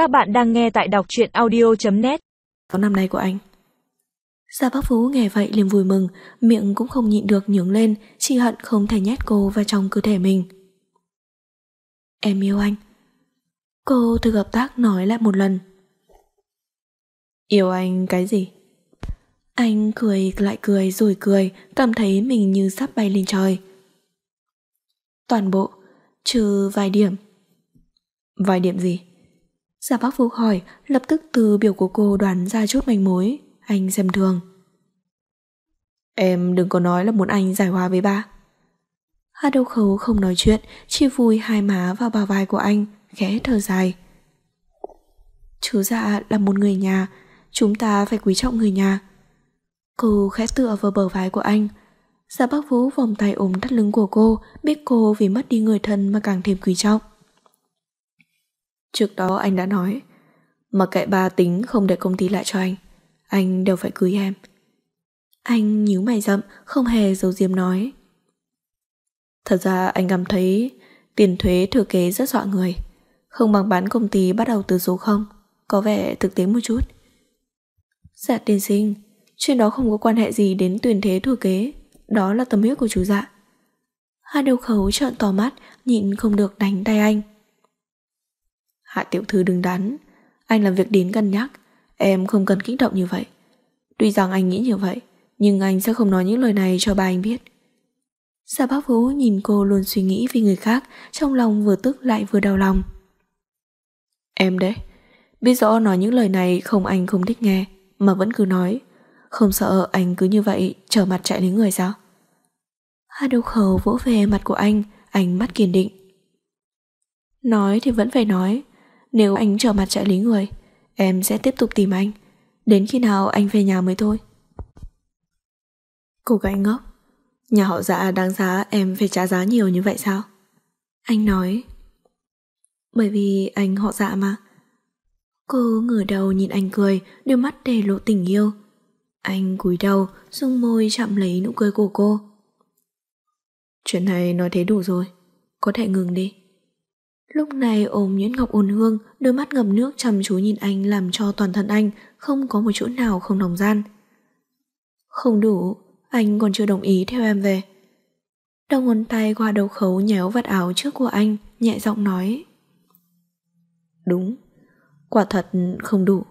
Các bạn đang nghe tại đọc truyện audio.net Có năm nay của anh. Gia Bác Phú nghe vậy liền vui mừng, Miệng cũng không nhịn được nhướng lên Chỉ hận không thể nhét cô vào trong cơ thể mình. Em yêu anh. Cô thử hợp tác nói lại một lần. Yêu anh cái gì? Anh cười lại cười rồi cười, Cảm thấy mình như sắp bay lên trời. Toàn bộ, Trừ vài điểm. Vài điểm gì? Giả bác Phú hỏi Lập tức từ biểu của cô đoán ra chút manh mối. Anh xem thường. Em đừng có nói là muốn anh giải hòa với ba. Hà Đâu Khấu không nói chuyện Chỉ vui hai má vào bào vai của anh Khẽ thở dài. Chú dạ là một người nhà Chúng ta phải quý trọng người nhà. Cô khẽ tựa vào bờ vai của anh. Dạ bác Vũ vòng tay ôm thắt lưng của cô Biết cô vì mất đi người thân mà càng thêm quý trọng Trước đó anh đã nói, mà kệ ba tính không để công ty lại cho anh Anh đều phải cưới em. Anh nhíu mày rậm, Không hề giấu diếm nói. Thật ra anh cảm thấy Tiền thuế thừa kế rất dọa người. Không bằng bán công ty bắt đầu từ số 0 Có vẻ thực tế một chút. Dạ tiên sinh Chuyện đó không có quan hệ gì đến tuyển thế thừa kế, Đó là tâm huyết của chú dạ. Hai đầu khấu trợn tỏ mắt, Nhịn không được đánh tay anh. Hạ tiểu thư đừng đắn. Anh làm việc đến cân nhắc. Em không cần kích động như vậy. Tuy rằng anh nghĩ như vậy, Nhưng anh sẽ không nói những lời này cho ba anh biết. Sa bác Vũ nhìn cô luôn suy nghĩ vì người khác, Trong lòng vừa tức lại vừa đau lòng. Em đấy, Biết rõ nói những lời này không anh không thích nghe, Mà vẫn cứ nói. Không sợ anh cứ như vậy trở mặt chạy lấy người sao? Hạ đầu khẩu vỗ về mặt của anh Anh mắt kiên định. Nói thì vẫn phải nói nếu anh trở mặt chạy lý người, Em sẽ tiếp tục tìm anh. Đến khi nào anh về nhà mới thôi. Cô gái ngốc. Nhà họ dạ đáng giá em phải trả giá nhiều như vậy sao? Anh nói. Bởi vì anh họ dạ mà. Cô ngửa đầu nhìn anh cười Đôi mắt để lộ tình yêu. Anh cúi đầu Dung môi chạm lấy nụ cười của cô. Chuyện này nói thế đủ rồi. Có thể ngừng đi. Lúc này ôm Nguyễn Ngọc ôn hương, đôi mắt ngập nước chăm chú nhìn anh làm cho toàn thân anh không có một chỗ nào không nồng gian. Không đủ, anh còn chưa đồng ý theo em về. Đầu ngón tay qua đầu khấu nhéo vạt áo trước của anh, nhẹ giọng nói. Đúng, quả thật không đủ.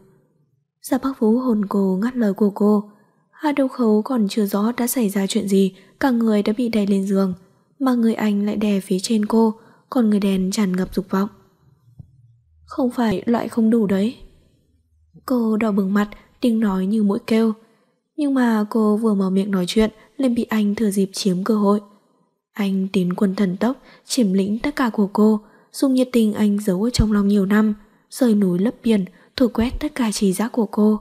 Gia Bắc Vũ hồn cô ngắt lời của cô. Hai đầu khấu còn chưa rõ đã xảy ra chuyện gì, cả người đã bị đè lên giường, mà người anh lại đè phía trên cô, còn người đèn tràn ngập dục vọng. Không phải loại không đủ đấy. Cô đỏ bừng mặt, tiếng nói như mũi kêu. Nhưng mà cô vừa mở miệng nói chuyện liền bị anh thừa dịp chiếm cơ hội. Anh tiến quân thần tốc, chiếm lĩnh tất cả của cô, dùng nhiệt tình anh giấu ở trong lòng nhiều năm, rời núi lấp biển, thổi quét tất cả trí giác của cô.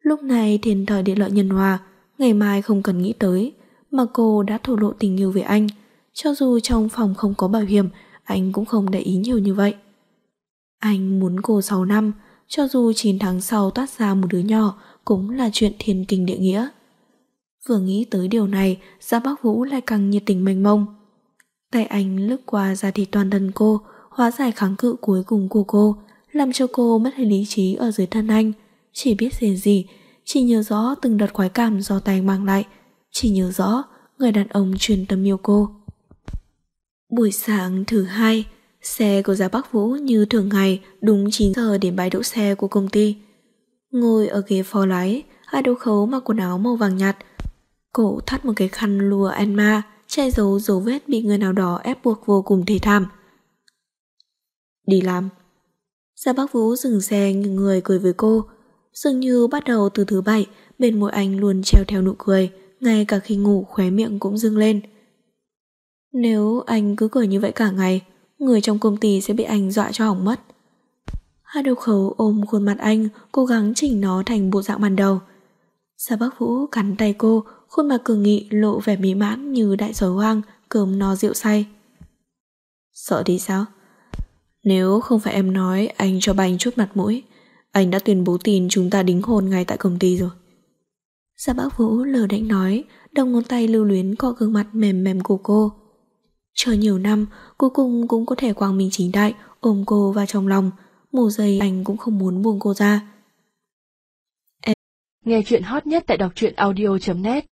Lúc này thiên thời địa lợi nhân hòa, ngày mai không cần nghĩ tới, mà cô đã thổ lộ tình yêu với anh. Cho dù trong phòng không có bảo hiểm, anh cũng không để ý nhiều như vậy. Anh muốn cô 6 năm, cho dù 9 tháng sau toát ra một đứa nhỏ cũng là chuyện thiên kinh địa nghĩa. Vừa nghĩ tới điều này, Gia Bác Vũ lại càng nhiệt tình mênh mông. Tay anh lướt qua ra thịt toàn thân cô, hóa giải kháng cự cuối cùng của cô, làm cho cô mất hết lý trí ở dưới thân anh. Chỉ biết gì gì, chỉ nhớ rõ từng đợt khoái cảm do tay mang lại, chỉ nhớ rõ người đàn ông truyền tâm yêu cô. Buổi sáng thứ hai, xe của Gia Bắc Vũ như thường ngày đúng 9 giờ đến bãi đỗ xe của công ty. Ngồi ở ghế phó lái, hai đấu khấu mặc quần áo màu vàng nhạt. Cổ thắt một cái khăn lùa Anma, che giấu dấu vết bị người nào đó ép buộc vô cùng thê thảm. Đi làm. Gia Bắc Vũ dừng xe nghiêng người cười với cô. Dường như bắt đầu từ thứ bảy, bên môi anh luôn treo theo nụ cười, ngay cả khi ngủ khóe miệng cũng dưng lên. Nếu anh cứ cười như vậy cả ngày, người trong công ty sẽ bị anh dọa cho hỏng mất. Hai đầu khấu ôm khuôn mặt anh, cố gắng chỉnh nó thành bộ dạng ban đầu. Sa Bắc Vũ cắn tay cô, khuôn mặt cường nghị lộ vẻ mỹ mãn như đại sói hoang, cơm no rượu say. Sợ đi sao? Nếu không phải em nói anh cho banh chút mặt mũi, anh đã tuyên bố tin chúng ta đính hôn ngay tại công ty rồi. Sa Bắc Vũ lờ đánh nói, đồng ngón tay lưu luyến cọ gương mặt mềm mềm của cô. Chờ nhiều năm, cuối cùng cũng có thể quang minh chính đại ôm cô vào trong lòng, mù dày anh cũng không muốn buông cô ra. Em... Nghe chuyện hot nhất tại đọc truyện audio.net